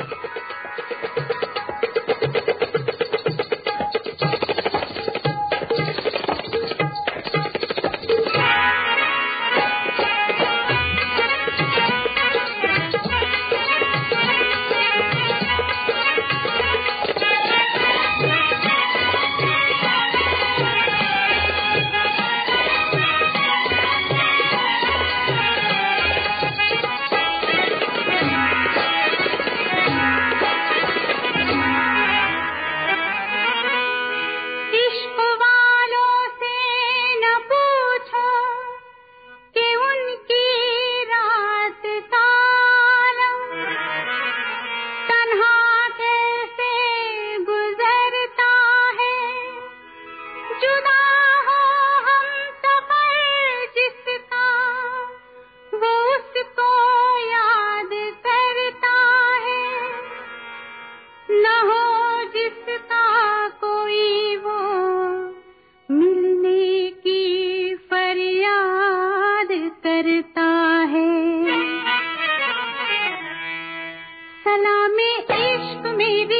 you me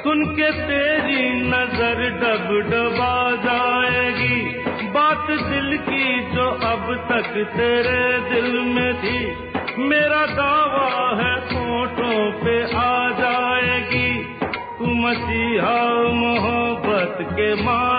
सुन के तेरी नज़र डबडबा जाएगी। बात दिल की जो अब तक तेरे दिल में थी, मेरा दावा है फ़ोटो पे आ जाएगी। तुम सिया मोहब्बत के माँ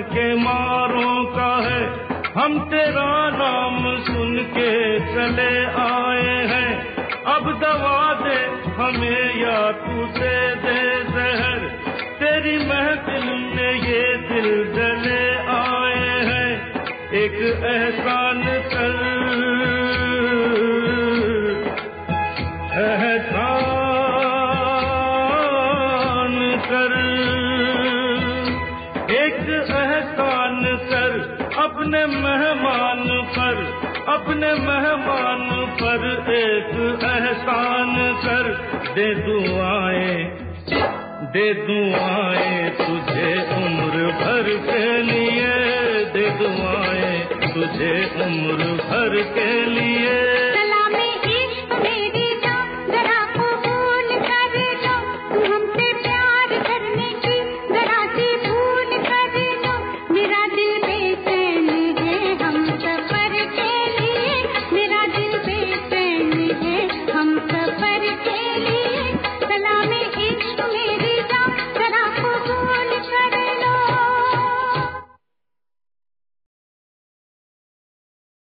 के मारों का है। हम तेरा नाम सुन के चले आए हैं। अब दवा दे, हमें या तू से दे जहर। तेरी महफिल में ये दिल जले आए हैं। एक एहसान कर। एहसान कर। अपने मेहमान पर, अपने मेहमान पर एक एहसान कर। दे दुआएँ दे दुआएँ तुझे उम्र भर के लिए। दे दुआएँ तुझे उम्र भर के लिए।